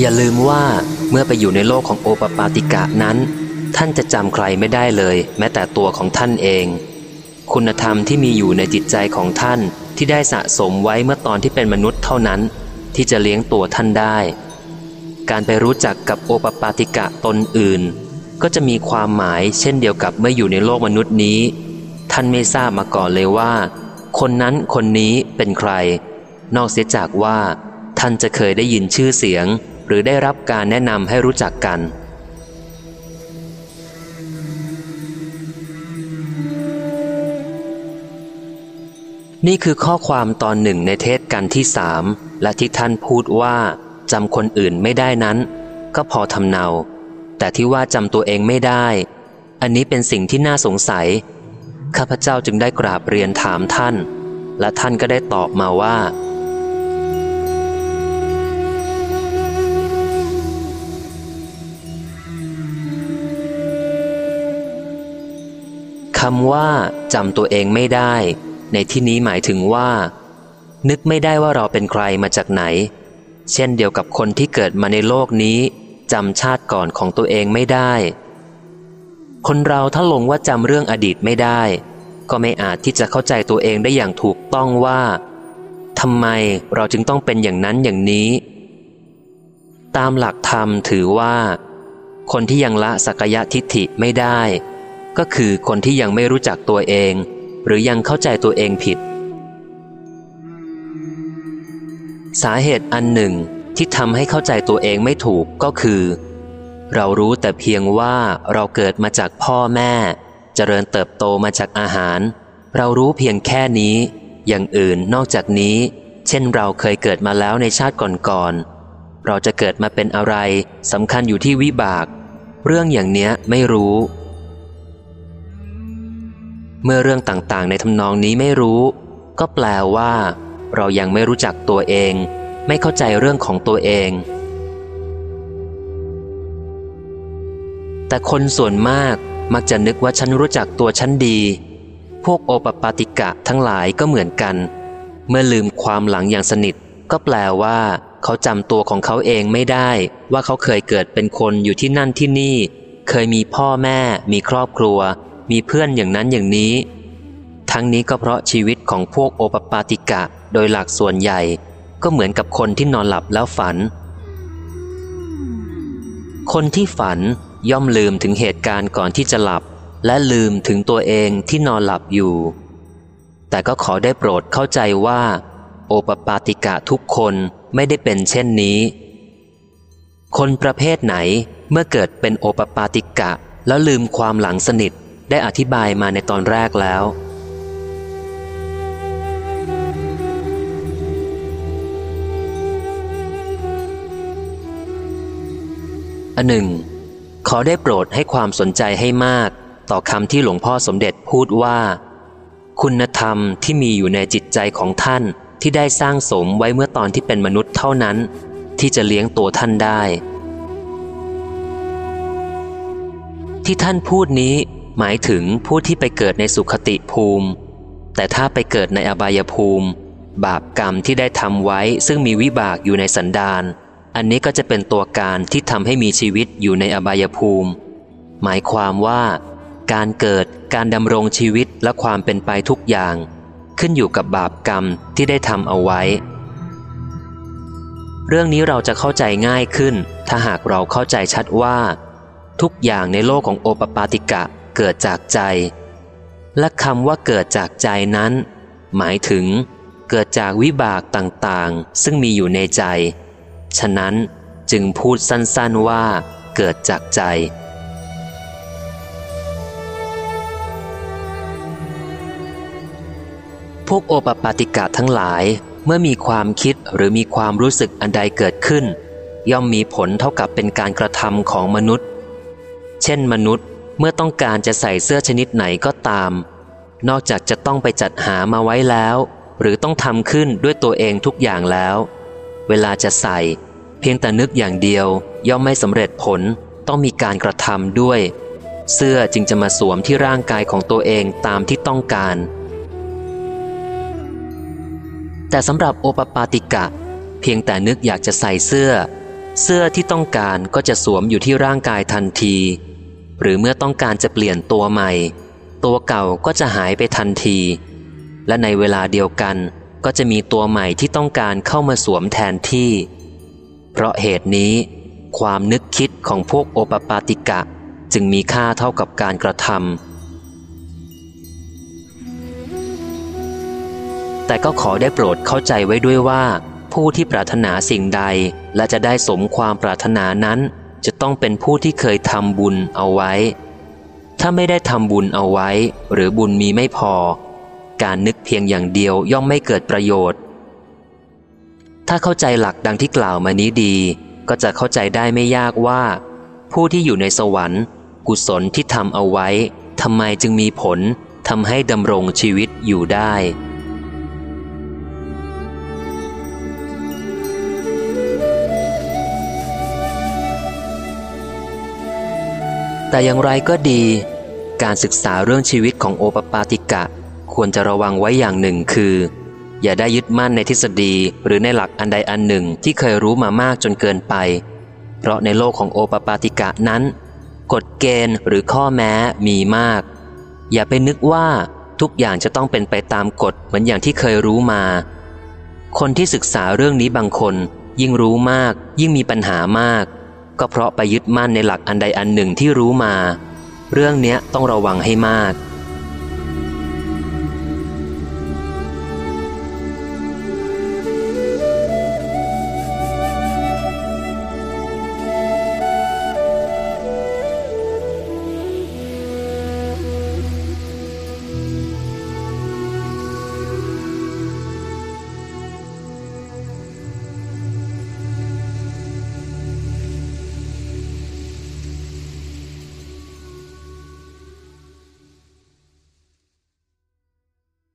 อย่าลืมว่าเมื่อไปอยู่ในโลกของโอปปาติกะนั้น ท่านจะจำใครไม่ได้เลย แม้แต่ตัวของท่านเอง คุณธรรมที่มีอยู่ในจิตใจของท่านที่ได้สะสมไว้เมื่อตอนที่เป็นมนุษย์เท่านั้น ที่จะเลี้ยงตัวท่านได้ การไปรู้จักกับโอปปาติกะตนอื่น ก็จะมีความหมายเช่นเดียวกับเมื่ออยู่ในโลกมนุษย์นี้ ท่านไม่ทราบมาก่อนเลยว่า คนนั้นคนนี้เป็นใคร นอกเสียจากว่า ท่านจะเคยได้ยินชื่อเสียง หรือได้รับการแนะนำให้รู้จักกัน นี่คือข้อความตอนหนึ่งในเทศกันที่สามและที่ท่านพูดว่าจำคนอื่นไม่ได้นั้น ก็พอทำเนา แต่ที่ว่าจำตัวเองไม่ได้ อันนี้เป็นสิ่งที่น่าสงสัย ข้าพเจ้าจึงได้กราบเรียนถามท่าน และท่านก็ได้ตอบมาว่า คำว่าจำตัวเองไม่ได้ ในที่นี้หมายถึงว่า นึกไม่ได้ว่าเราเป็นใครมาจากไหน เช่นเดียวกับคนที่เกิดมาในโลกนี้จำชาติก่อนของตัวเองไม่ได้ คนเราถ้าลงว่าจำเรื่องอดีตไม่ได้ ก็ไม่อาจที่จะเข้าใจตัวเองได้อย่างถูกต้องว่าทำไมเราจึงต้องเป็นอย่างนั้นอย่างนี้ ตามหลักธรรมถือว่า คนที่ยังละสักยะทิฏฐิไม่ได้ ก็คือคนที่ยังไม่รู้จักตัวเอง หรือยังเข้าใจตัวเองผิด สาเหตุอันหนึ่งที่ทำให้เข้าใจตัวเองไม่ถูกก็คือ เรารู้แต่เพียงว่าเราเกิดมาจากพ่อแม่ เจริญเติบโตมาจากอาหาร เรารู้เพียงแค่นี้ อย่างอื่นนอกจากนี้ เช่นเราเคยเกิดมาแล้วในชาติก่อนๆเราจะเกิดมาเป็นอะไรสำคัญอยู่ที่วิบาก เรื่องอย่างเนี้ยไม่รู้ เมื่อเรื่องต่างๆ ในทำนองนี้ไม่รู้ ก็แปลว่า เรายังไม่รู้จักตัวเอง ไม่เข้าใจเรื่องของตัวเอง แต่คนส่วนมากมักจะนึกว่าฉันรู้จักตัวฉันดี พวกโอปปาติกะทั้งหลายก็เหมือนกัน เมื่อลืมความหลังอย่างสนิท ก็แปลว่าเขาจำตัวของเขาเองไม่ได้ ว่าเขาเคยเกิดเป็นคนอยู่ที่นั่นที่นี่ เคยมีพ่อแม่ มีครอบครัว มีเพื่อนอย่างนั้นอย่างนี้ ทั้งนี้ก็เพราะชีวิตของพวกโอปปาติกะโดยหลักส่วนใหญ่ ก็เหมือนกับคนที่นอนหลับแล้วฝัน คนที่ฝัน ย่อมลืมถึงเหตุการณ์ก่อนที่จะหลับ และลืมถึงตัวเองที่นอนหลับอยู่ แต่ก็ขอได้โปรดเข้าใจว่า โอปปาติกะทุกคนไม่ได้เป็นเช่นนี้ คนประเภทไหนเมื่อเกิดเป็นโอปปาติกะ แล้วลืมความหลังสนิทได้อธิบายมาในตอนแรกแล้วอันหนึ่ง ขอได้โปรดให้ความสนใจให้มาก ต่อคำที่หลวงพ่อสมเด็จพูดว่า คุณธรรมที่มีอยู่ในจิตใจของท่านที่ได้สร้างสมไว้เมื่อตอนที่เป็นมนุษย์เท่านั้น ที่จะเลี้ยงตัวท่านได้ ที่ท่านพูดนี้หมายถึงผู้ที่ไปเกิดในสุขติภูมิ แต่ถ้าไปเกิดในอบายภูมิ บาปกรรมที่ได้ทำไว้ซึ่งมีวิบากอยู่ในสันดาน อันนี้ก็จะเป็นตัวการที่ทำให้มีชีวิตอยู่ในอบายภูมิ หมายความว่า การเกิดการดำรงชีวิตและความเป็นไปทุกอย่าง ขึ้นอยู่กับบาปกรรมที่ได้ทำเอาไว้ เรื่องนี้เราจะเข้าใจง่ายขึ้น ถ้าหากเราเข้าใจชัดว่า ทุกอย่างในโลกของโอปปาติกะเกิดจากใจ และคำว่าเกิดจากใจนั้น หมายถึง เกิดจากวิบากต่างๆ ซึ่งมีอยู่ในใจ ฉะนั้นจึงพูดสั้นๆว่าเกิดจากใจ พวกโอปปาติกะทั้งหลายเมื่อมีความคิดหรือมีความรู้สึกอันใดเกิดขึ้น ย่อมมีผลเท่ากับเป็นการกระทำของมนุษย์ เช่นมนุษย์เมื่อต้องการจะใส่เสื้อชนิดไหนก็ตาม นอกจากจะต้องไปจัดหามาไว้แล้ว หรือต้องทำขึ้นด้วยตัวเองทุกอย่างแล้ว เวลาจะใส่ พียงแต่นึกอย่างเดียว ย่อมไม่สำเร็จผลต้องมีการกระทำด้วย เสื้อจึงจะมาสวมที่ร่างกายของตัวเองตามที่ต้องการแต่แต่สำหรับโอปปาติกะ เพียงแต่นึกอยากจะใส่เสื้อ เสื้อที่ต้องการก็จะสวมอยู่ที่ร่างกายทันที หรือเมื่อต้องการจะเปลี่ยนตัวใหม่ ตัวเก่าก็จะหายไปทันที และในเวลาเดียวกันก็จะมีตัวใหม่ที่ต้องการเข้ามาสวมแทนที่ เพราะเหตุนี้ ความนึกคิดของพวกโอปปาติกะจึงมีค่าเท่ากับการกระทำแต่ก็ขอได้โปรดเข้าใจไว้ด้วยว่า ผู้ที่ปรารถนาสิ่งใดและจะได้สมความปรารถนานั้น จะต้องเป็นผู้ที่เคยทำบุญเอาไว้ ถ้าไม่ได้ทำบุญเอาไว้ หรือบุญมีไม่พอ การนึกเพียงอย่างเดียวย่อมไม่เกิดประโยชน์ ถ้าเข้าใจหลักดังที่กล่าวมานี้ดี ก็จะเข้าใจได้ไม่ยากว่า ผู้ที่อยู่ในสวรรค์ กุศลที่ทำเอาไว้ทำไมจึงมีผลทำให้ดำรงชีวิตอยู่ได้แต่อย่างไรก็ดี การศึกษาเรื่องชีวิตของโอปปาติกะ ควรจะระวังไว้อย่างหนึ่งคือ อย่าได้ยึดมั่นในทฤษฎีหรือในหลักอันใดอันหนึ่งที่เคยรู้มามากจนเกินไป เพราะในโลกของโอปปาติกะนั้น กฎเกณฑ์หรือข้อแม้มีมาก อย่าไปนึกว่าทุกอย่างจะต้องเป็นไปตามกฎเหมือนอย่างที่เคยรู้มา คนที่ศึกษาเรื่องนี้บางคน ยิ่งรู้มาก ยิ่งมีปัญหามาก ก็เพราะไปยึดมั่นในหลักอันใดอันหนึ่งที่รู้มา เรื่องเนี้ยต้องระวังให้มาก